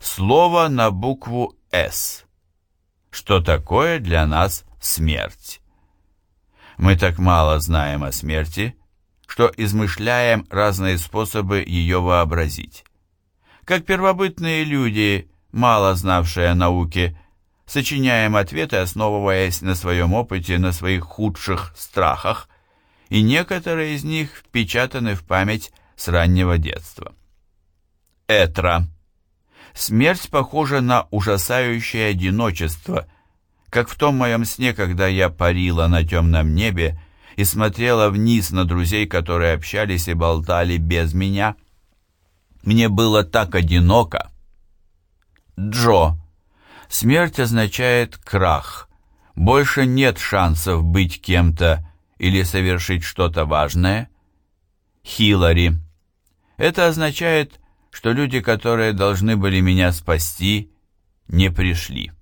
Слово на букву «С». Что такое для нас смерть? Мы так мало знаем о смерти, что измышляем разные способы ее вообразить. Как первобытные люди, мало знавшие о науке, сочиняем ответы, основываясь на своем опыте, на своих худших страхах, и некоторые из них впечатаны в память с раннего детства. Этра. Смерть похожа на ужасающее одиночество, как в том моем сне, когда я парила на темном небе и смотрела вниз на друзей, которые общались и болтали без меня. Мне было так одиноко. Джо. Смерть означает крах. Больше нет шансов быть кем-то или совершить что-то важное. Хиллари. Это означает, что люди, которые должны были меня спасти, не пришли.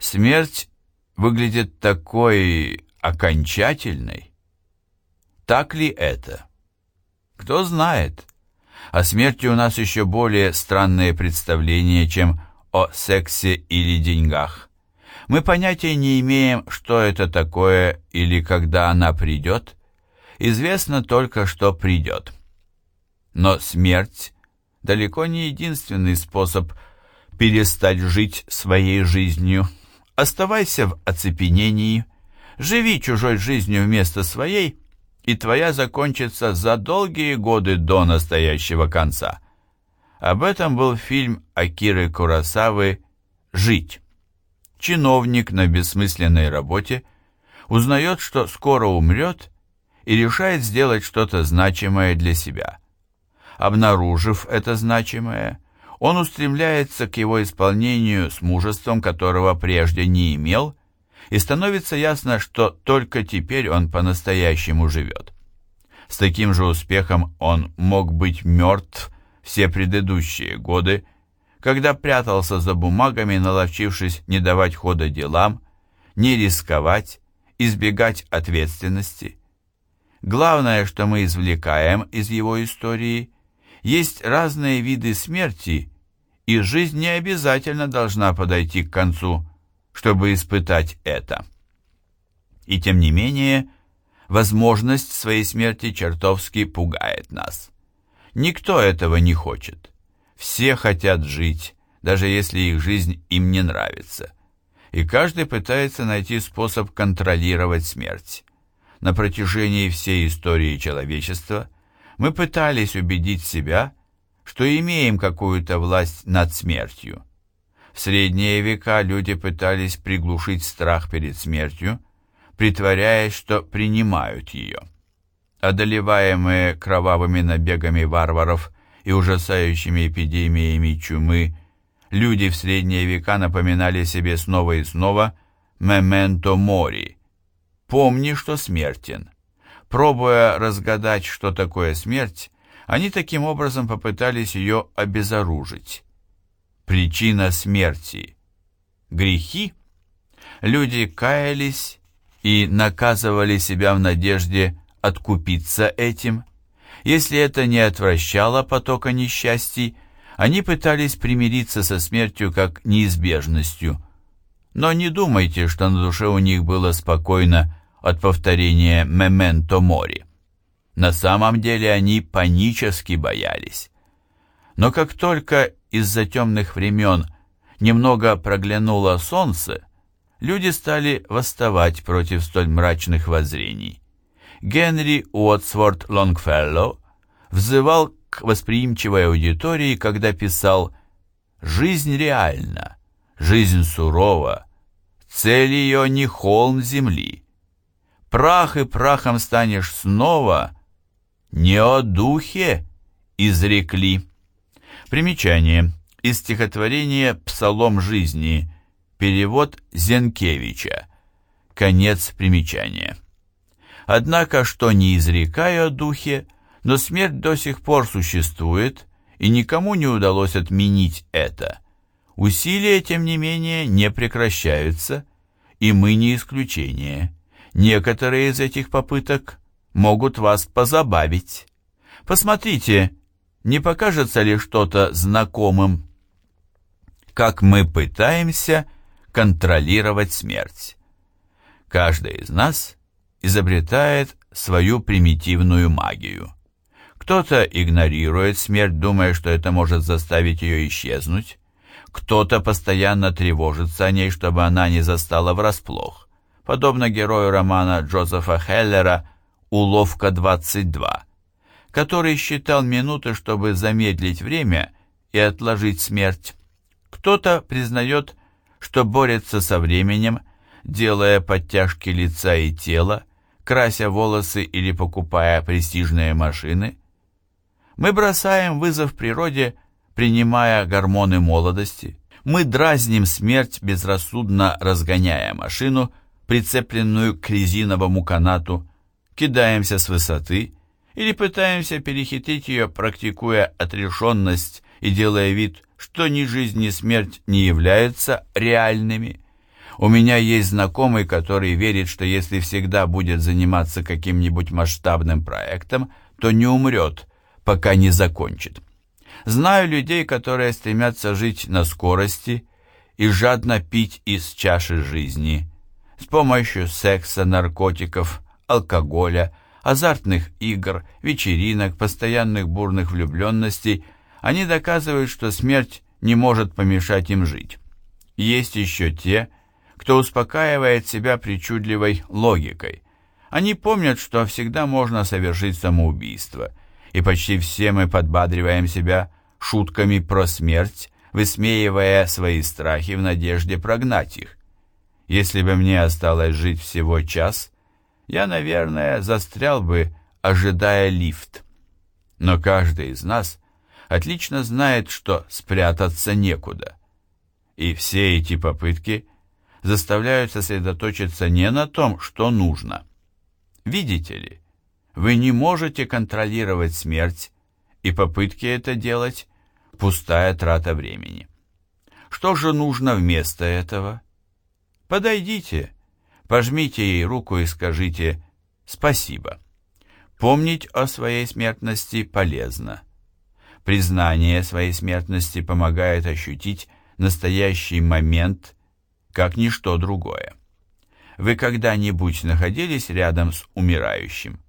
Смерть выглядит такой окончательной. Так ли это? Кто знает. О смерти у нас еще более странные представления, чем о сексе или деньгах. Мы понятия не имеем, что это такое или когда она придет. Известно только, что придет. Но смерть далеко не единственный способ перестать жить своей жизнью. Оставайся в оцепенении, живи чужой жизнью вместо своей, и твоя закончится за долгие годы до настоящего конца. Об этом был фильм Акиры Курасавы «Жить». Чиновник на бессмысленной работе узнает, что скоро умрет, и решает сделать что-то значимое для себя – Обнаружив это значимое, он устремляется к его исполнению с мужеством, которого прежде не имел, и становится ясно, что только теперь он по-настоящему живет. С таким же успехом он мог быть мертв все предыдущие годы, когда прятался за бумагами, наловчившись не давать хода делам, не рисковать, избегать ответственности. Главное, что мы извлекаем из его истории – есть разные виды смерти, и жизнь не обязательно должна подойти к концу, чтобы испытать это. И тем не менее, возможность своей смерти чертовски пугает нас. Никто этого не хочет. Все хотят жить, даже если их жизнь им не нравится. И каждый пытается найти способ контролировать смерть. На протяжении всей истории человечества – мы пытались убедить себя, что имеем какую-то власть над смертью. В средние века люди пытались приглушить страх перед смертью, притворяясь, что принимают ее. Одолеваемые кровавыми набегами варваров и ужасающими эпидемиями чумы, люди в средние века напоминали себе снова и снова «мементо мори» — «помни, что смертен». Пробуя разгадать, что такое смерть, они таким образом попытались ее обезоружить. Причина смерти. Грехи? Люди каялись и наказывали себя в надежде откупиться этим. Если это не отвращало потока несчастий, они пытались примириться со смертью как неизбежностью. Но не думайте, что на душе у них было спокойно от повторения «Мементо мори». На самом деле они панически боялись. Но как только из-за темных времен немного проглянуло солнце, люди стали восставать против столь мрачных воззрений. Генри Уотсворт Лонгфелло взывал к восприимчивой аудитории, когда писал «Жизнь реальна, жизнь сурова, цель ее не холм земли, прах и прахом станешь снова, не о духе изрекли. Примечание. Из стихотворения «Псалом жизни», перевод Зенкевича. Конец примечания. Однако, что не изрекаю о духе, но смерть до сих пор существует, и никому не удалось отменить это. Усилия, тем не менее, не прекращаются, и мы не исключение. Некоторые из этих попыток могут вас позабавить. Посмотрите, не покажется ли что-то знакомым? как мы пытаемся контролировать смерть. Каждый из нас изобретает свою примитивную магию. Кто-то игнорирует смерть, думая, что это может заставить ее исчезнуть. Кто-то постоянно тревожится о ней, чтобы она не застала врасплох. Подобно герою романа Джозефа Хеллера «Уловка 22», который считал минуты, чтобы замедлить время и отложить смерть. Кто-то признает, что борется со временем, делая подтяжки лица и тела, крася волосы или покупая престижные машины. Мы бросаем вызов природе, принимая гормоны молодости. Мы дразним смерть, безрассудно разгоняя машину, прицепленную к резиновому канату, кидаемся с высоты или пытаемся перехитрить ее, практикуя отрешенность и делая вид, что ни жизнь, ни смерть не являются реальными. У меня есть знакомый, который верит, что если всегда будет заниматься каким-нибудь масштабным проектом, то не умрет, пока не закончит. Знаю людей, которые стремятся жить на скорости и жадно пить из чаши жизни с помощью секса, наркотиков, алкоголя, азартных игр, вечеринок, постоянных бурных влюбленностей – они доказывают, что смерть не может помешать им жить. Есть еще те, кто успокаивает себя причудливой логикой. Они помнят, что всегда можно совершить самоубийство, и почти все мы подбадриваем себя шутками про смерть, высмеивая свои страхи в надежде прогнать их. Если бы мне осталось жить всего час, я, наверное, застрял бы, ожидая лифт. Но каждый из нас отлично знает, что спрятаться некуда. И все эти попытки заставляют сосредоточиться не на том, что нужно. Видите ли, вы не можете контролировать смерть, и попытки это делать – пустая трата времени. Что же нужно вместо этого? Подойдите, пожмите ей руку и скажите «спасибо». Помнить о своей смертности полезно. Признание своей смертности помогает ощутить настоящий момент, как ничто другое. Вы когда-нибудь находились рядом с умирающим?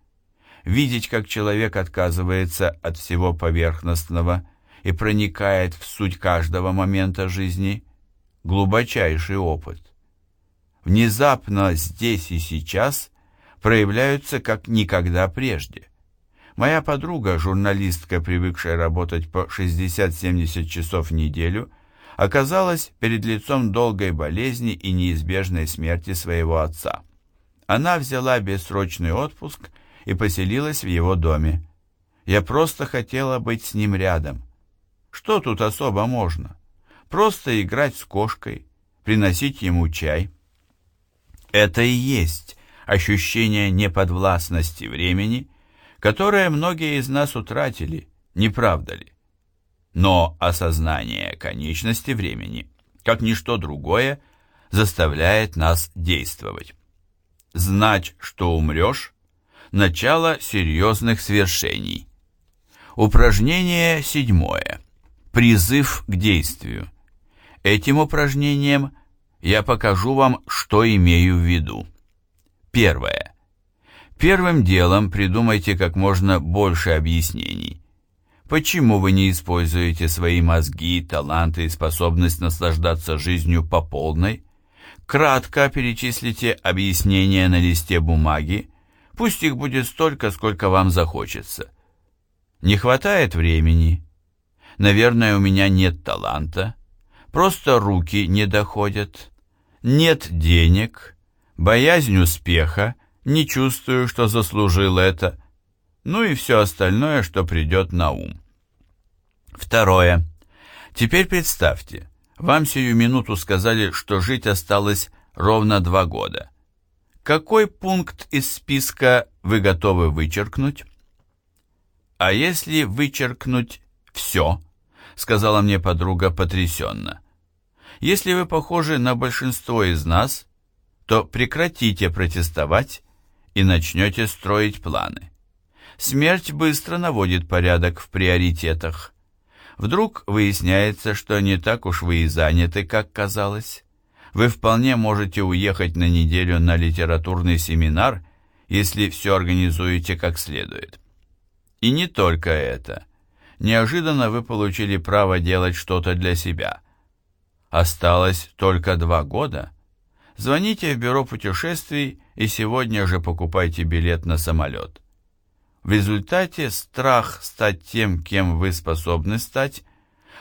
Видеть, как человек отказывается от всего поверхностного и проникает в суть каждого момента жизни – глубочайший опыт. Внезапно здесь и сейчас проявляются как никогда прежде. Моя подруга, журналистка, привыкшая работать по 60-70 часов в неделю, оказалась перед лицом долгой болезни и неизбежной смерти своего отца. Она взяла бессрочный отпуск и поселилась в его доме. Я просто хотела быть с ним рядом. Что тут особо можно? Просто играть с кошкой, приносить ему чай. Это и есть ощущение неподвластности времени – которое многие из нас утратили, не правда ли? Но осознание конечности времени, как ничто другое, заставляет нас действовать. Знать, что умрешь – начало серьезных свершений. Упражнение седьмое. Призыв к действию. Этим упражнением я покажу вам, что имею в виду. Первое. Первым делом придумайте как можно больше объяснений. Почему вы не используете свои мозги, таланты и способность наслаждаться жизнью по полной? Кратко перечислите объяснения на листе бумаги, пусть их будет столько, сколько вам захочется. Не хватает времени. Наверное, у меня нет таланта. Просто руки не доходят. Нет денег. Боязнь успеха не чувствую, что заслужил это, ну и все остальное, что придет на ум. Второе. Теперь представьте, вам сию минуту сказали, что жить осталось ровно два года. Какой пункт из списка вы готовы вычеркнуть? А если вычеркнуть все, сказала мне подруга потрясенно. Если вы похожи на большинство из нас, то прекратите протестовать и начнете строить планы. Смерть быстро наводит порядок в приоритетах. Вдруг выясняется, что не так уж вы и заняты, как казалось. Вы вполне можете уехать на неделю на литературный семинар, если все организуете как следует. И не только это. Неожиданно вы получили право делать что-то для себя. Осталось только два года. Звоните в бюро путешествий и сегодня же покупайте билет на самолет. В результате страх стать тем, кем вы способны стать,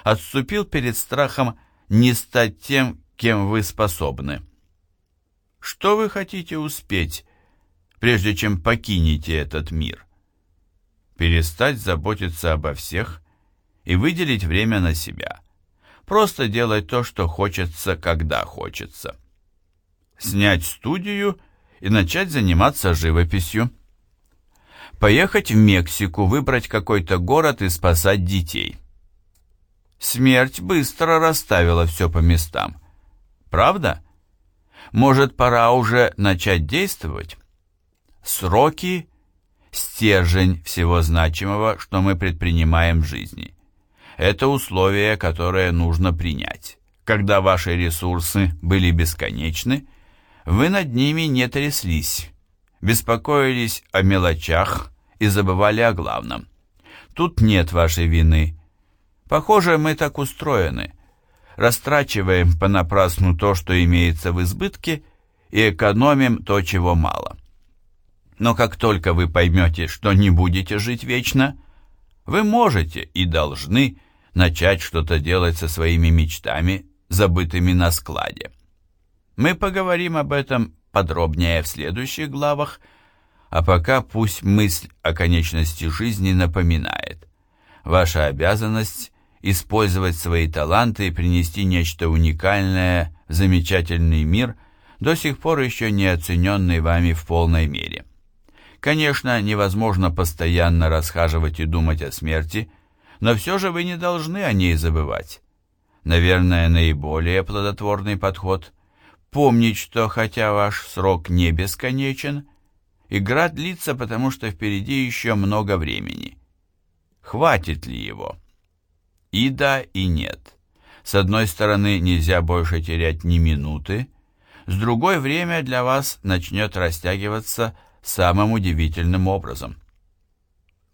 отступил перед страхом не стать тем, кем вы способны. Что вы хотите успеть, прежде чем покинете этот мир? Перестать заботиться обо всех и выделить время на себя. Просто делать то, что хочется, когда хочется. Снять студию и начать заниматься живописью поехать в Мексику, выбрать какой-то город и спасать детей. Смерть быстро расставила все по местам. Правда? Может, пора уже начать действовать? Сроки – стержень всего значимого, что мы предпринимаем в жизни. Это условие, которое нужно принять. Когда ваши ресурсы были бесконечны, вы над ними не тряслись, беспокоились о мелочах и забывали о главном. Тут нет вашей вины. Похоже, мы так устроены. Растрачиваем понапрасну то, что имеется в избытке, и экономим то, чего мало. Но как только вы поймете, что не будете жить вечно, вы можете и должны начать что-то делать со своими мечтами, забытыми на складе. Мы поговорим об этом подробнее в следующих главах, а пока пусть мысль о конечности жизни напоминает. Ваша обязанность – использовать свои таланты и принести нечто уникальное в замечательный мир, до сих пор еще не оцененный вами в полной мере. Конечно, невозможно постоянно расхаживать и думать о смерти, но все же вы не должны о ней забывать. Наверное, наиболее плодотворный подход помнить, что хотя ваш срок не бесконечен, игра длится, потому что впереди еще много времени. Хватит ли его? И да, и нет. С одной стороны, нельзя больше терять ни минуты, с другой время для вас начнет растягиваться самым удивительным образом.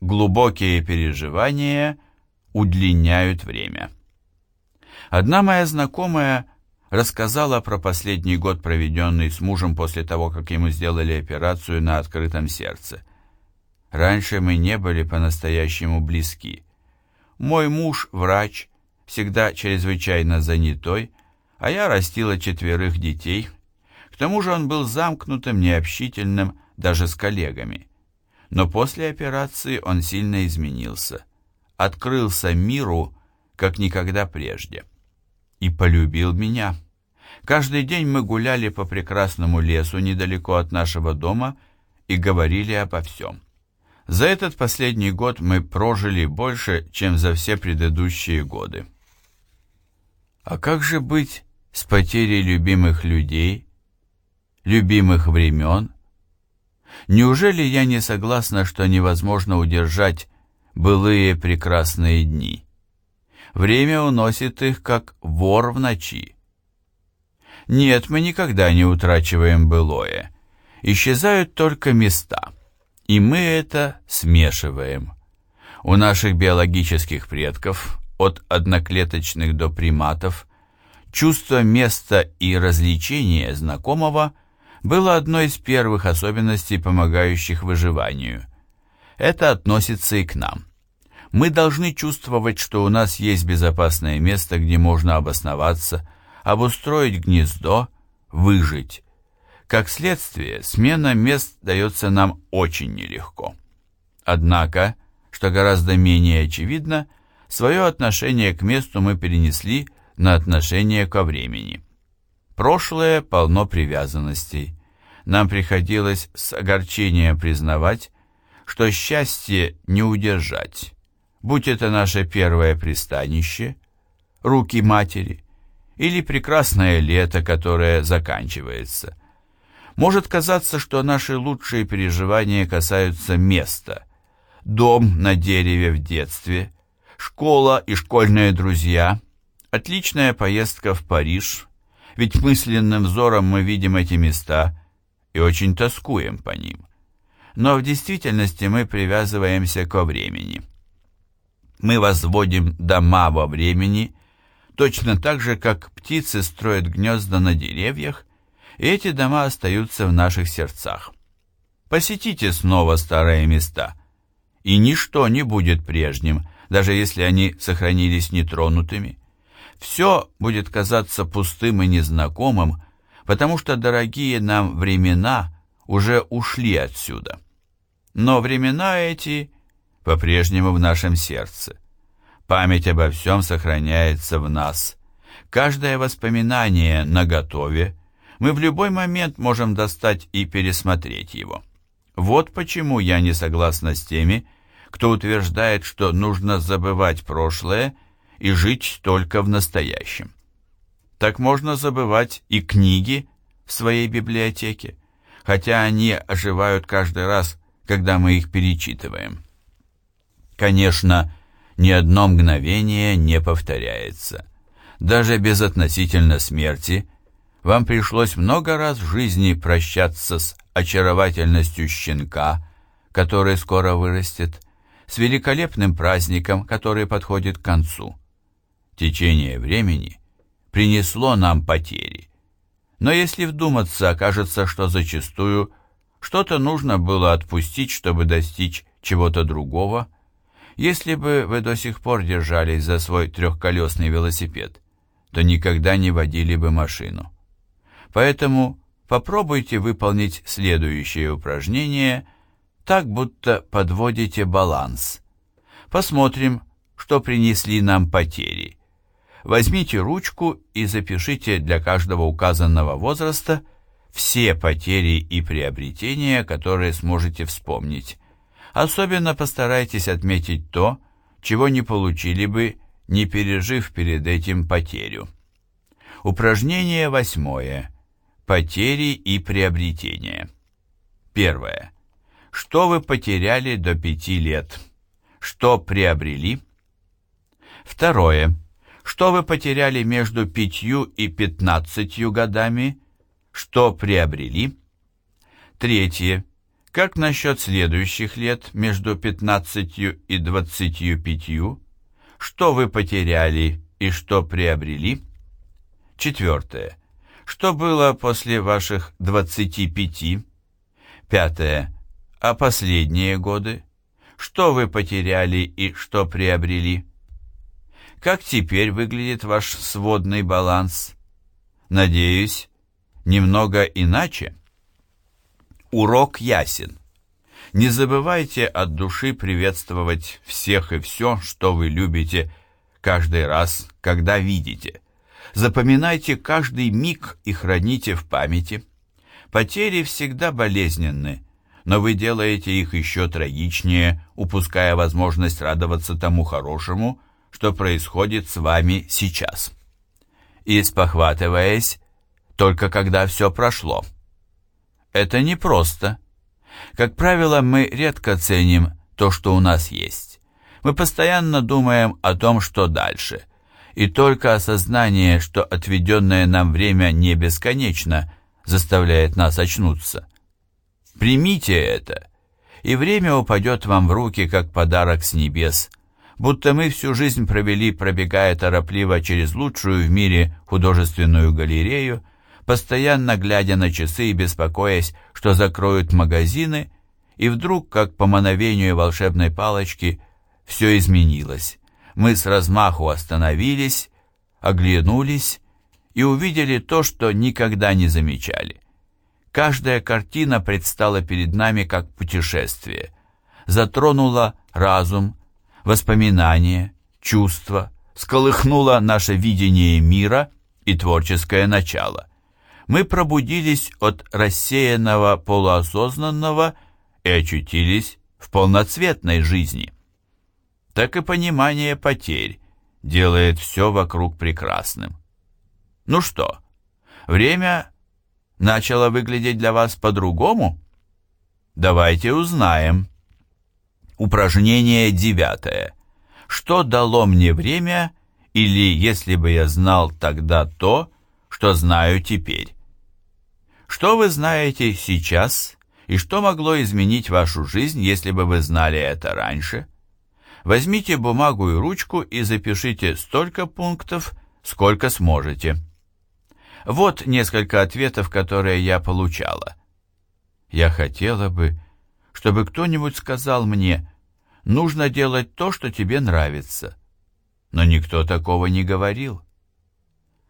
Глубокие переживания удлиняют время. Одна моя знакомая рассказала про последний год, проведенный с мужем после того, как ему сделали операцию на открытом сердце. Раньше мы не были по-настоящему близки. Мой муж, врач, всегда чрезвычайно занятой, а я растила четверых детей. К тому же он был замкнутым, необщительным, даже с коллегами. Но после операции он сильно изменился. Открылся миру, как никогда прежде. И полюбил меня. Каждый день мы гуляли по прекрасному лесу недалеко от нашего дома и говорили обо всем. За этот последний год мы прожили больше, чем за все предыдущие годы. А как же быть с потерей любимых людей, любимых времен? Неужели я не согласна, что невозможно удержать былые прекрасные дни? Время уносит их, как вор в ночи. Нет, мы никогда не утрачиваем былое. Исчезают только места, и мы это смешиваем. У наших биологических предков, от одноклеточных до приматов, чувство места и развлечения знакомого было одной из первых особенностей, помогающих выживанию. Это относится и к нам. Мы должны чувствовать, что у нас есть безопасное место, где можно обосноваться, обустроить гнездо, выжить. Как следствие, смена мест дается нам очень нелегко. Однако, что гораздо менее очевидно, свое отношение к месту мы перенесли на отношение ко времени. Прошлое полно привязанностей. Нам приходилось с огорчением признавать, что счастье не удержать, будь это наше первое пристанище, руки матери, или прекрасное лето, которое заканчивается. Может казаться, что наши лучшие переживания касаются места. Дом на дереве в детстве, Школа и школьные друзья, отличная поездка в Париж, ведь мысленным взором мы видим эти места и очень тоскуем по ним. Но в действительности мы привязываемся ко времени. Мы возводим дома во времени, точно так же, как птицы строят гнезда на деревьях, и эти дома остаются в наших сердцах. Посетите снова старые места, и ничто не будет прежним, даже если они сохранились нетронутыми. Все будет казаться пустым и незнакомым, потому что дорогие нам времена уже ушли отсюда. Но времена эти по-прежнему в нашем сердце. Память обо всем сохраняется в нас. Каждое воспоминание наготове, мы в любой момент можем достать и пересмотреть его. Вот почему я не согласна с теми, кто утверждает, что нужно забывать прошлое и жить только в настоящем. Так можно забывать и книги в своей библиотеке, хотя они оживают каждый раз, когда мы их перечитываем. Конечно, ни одно мгновение не повторяется. Даже безотносительно смерти вам пришлось много раз в жизни прощаться с очаровательностью щенка, который скоро вырастет, с великолепным праздником, который подходит к концу. Течение времени принесло нам потери. Но если вдуматься, окажется, что зачастую что-то нужно было отпустить, чтобы достичь чего-то другого. Если бы вы до сих пор держались за свой трехколесный велосипед, то никогда не водили бы машину. Поэтому попробуйте выполнить следующее упражнение так, будто подводите баланс. Посмотрим, что принесли нам потери. Возьмите ручку и запишите для каждого указанного возраста все потери и приобретения, которые сможете вспомнить. Особенно постарайтесь отметить то, чего не получили бы, не пережив перед этим потерю. Упражнение восьмое. Потери и приобретения. Первое. Что вы потеряли до пяти лет? Что приобрели? Второе. Что вы потеряли между пятью и пятнадцатью годами? Что приобрели? Третье. Как насчет следующих лет между пятнадцатью и двадцатью пятью? Что вы потеряли и что приобрели? Четвертое. Что было после ваших 25? Пятое. А последние годы? Что вы потеряли и что приобрели? Как теперь выглядит ваш сводный баланс? Надеюсь, немного иначе? Урок ясен. Не забывайте от души приветствовать всех и все, что вы любите, каждый раз, когда видите. Запоминайте каждый миг и храните в памяти. Потери всегда болезненны, но вы делаете их еще трагичнее, упуская возможность радоваться тому хорошему, что происходит с вами сейчас. И спохватываясь, только когда все прошло. Это непросто. Как правило, мы редко ценим то, что у нас есть. Мы постоянно думаем о том, что дальше – и только осознание, что отведенное нам время не бесконечно, заставляет нас очнуться. Примите это, и время упадет вам в руки, как подарок с небес, будто мы всю жизнь провели, пробегая торопливо через лучшую в мире художественную галерею, постоянно глядя на часы и беспокоясь, что закроют магазины, и вдруг, как по мановению волшебной палочки, все изменилось мы с размаху остановились, оглянулись и увидели то, что никогда не замечали. Каждая картина предстала перед нами как путешествие, затронула разум, воспоминания, чувства, сколыхнула наше видение мира и творческое начало. Мы пробудились от рассеянного полуосознанного и очутились в полноцветной жизни так и понимание потерь делает все вокруг прекрасным. Ну что, время начало выглядеть для вас по-другому? Давайте узнаем. Упражнение девятое. Что дало мне время, или если бы я знал тогда то, что знаю теперь? Что вы знаете сейчас, и что могло изменить вашу жизнь, если бы вы знали это раньше? Возьмите бумагу и ручку и запишите столько пунктов, сколько сможете. Вот несколько ответов, которые я получала. Я хотела бы, чтобы кто-нибудь сказал мне, нужно делать то, что тебе нравится. Но никто такого не говорил.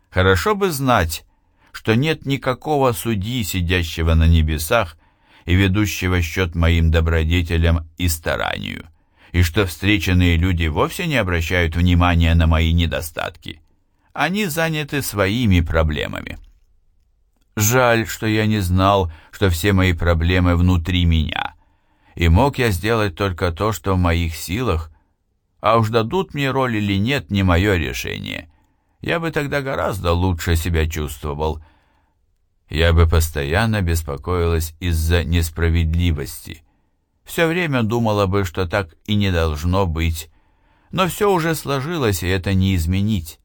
Хорошо бы знать, что нет никакого судьи, сидящего на небесах и ведущего счет моим добродетелям и старанию, и что встреченные люди вовсе не обращают внимания на мои недостатки. Они заняты своими проблемами. Жаль, что я не знал, что все мои проблемы внутри меня, и мог я сделать только то, что в моих силах, а уж дадут мне роль или нет, не мое решение. Я бы тогда гораздо лучше себя чувствовал. Я бы постоянно беспокоилась из-за несправедливости. Все время думала бы, что так и не должно быть. Но все уже сложилось, и это не изменить.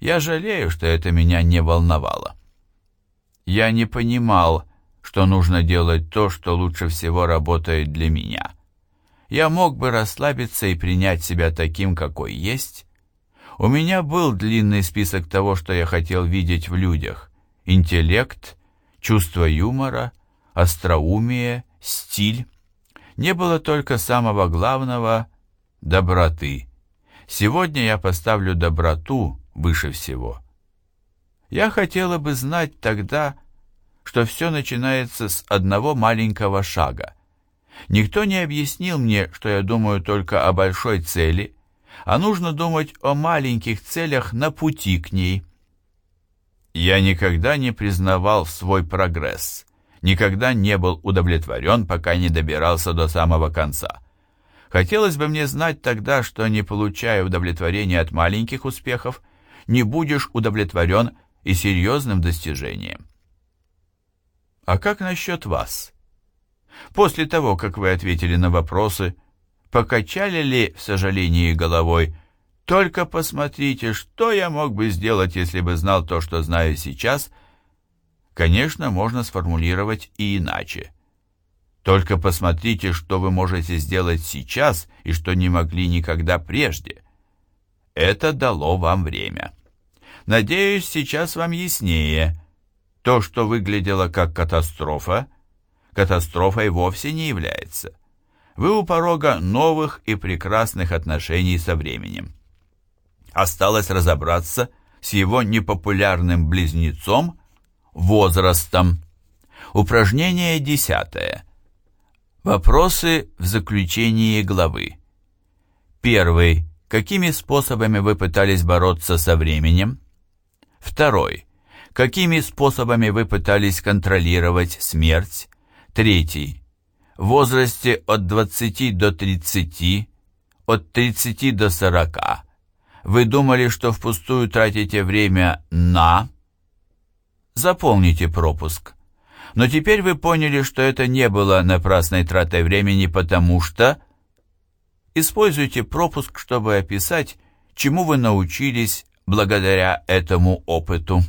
Я жалею, что это меня не волновало. Я не понимал, что нужно делать то, что лучше всего работает для меня. Я мог бы расслабиться и принять себя таким, какой есть. У меня был длинный список того, что я хотел видеть в людях. Интеллект, чувство юмора, остроумие, стиль. Не было только самого главного — доброты. Сегодня я поставлю доброту выше всего. Я хотела бы знать тогда, что все начинается с одного маленького шага. Никто не объяснил мне, что я думаю только о большой цели, а нужно думать о маленьких целях на пути к ней. Я никогда не признавал свой прогресс, никогда не был удовлетворен, пока не добирался до самого конца. Хотелось бы мне знать тогда, что, не получая удовлетворения от маленьких успехов, не будешь удовлетворен и серьезным достижением. А как насчет вас? После того, как вы ответили на вопросы, покачали ли в сожалении головой «Только посмотрите, что я мог бы сделать, если бы знал то, что знаю сейчас», конечно, можно сформулировать и иначе. Только посмотрите, что вы можете сделать сейчас и что не могли никогда прежде. Это дало вам время. Надеюсь, сейчас вам яснее. То, что выглядело как катастрофа, катастрофой вовсе не является. Вы у порога новых и прекрасных отношений со временем. Осталось разобраться с его непопулярным близнецом возрастом. Упражнение десятое. Вопросы в заключении главы. Первый. Какими способами вы пытались бороться со временем? Второй. Какими способами вы пытались контролировать смерть? Третий. Возрасте от 20 до 30, от 30 до 40. Вы думали, что впустую тратите время на... Заполните пропуск. Но теперь вы поняли, что это не было напрасной тратой времени, потому что... Используйте пропуск, чтобы описать, чему вы научились благодаря этому опыту.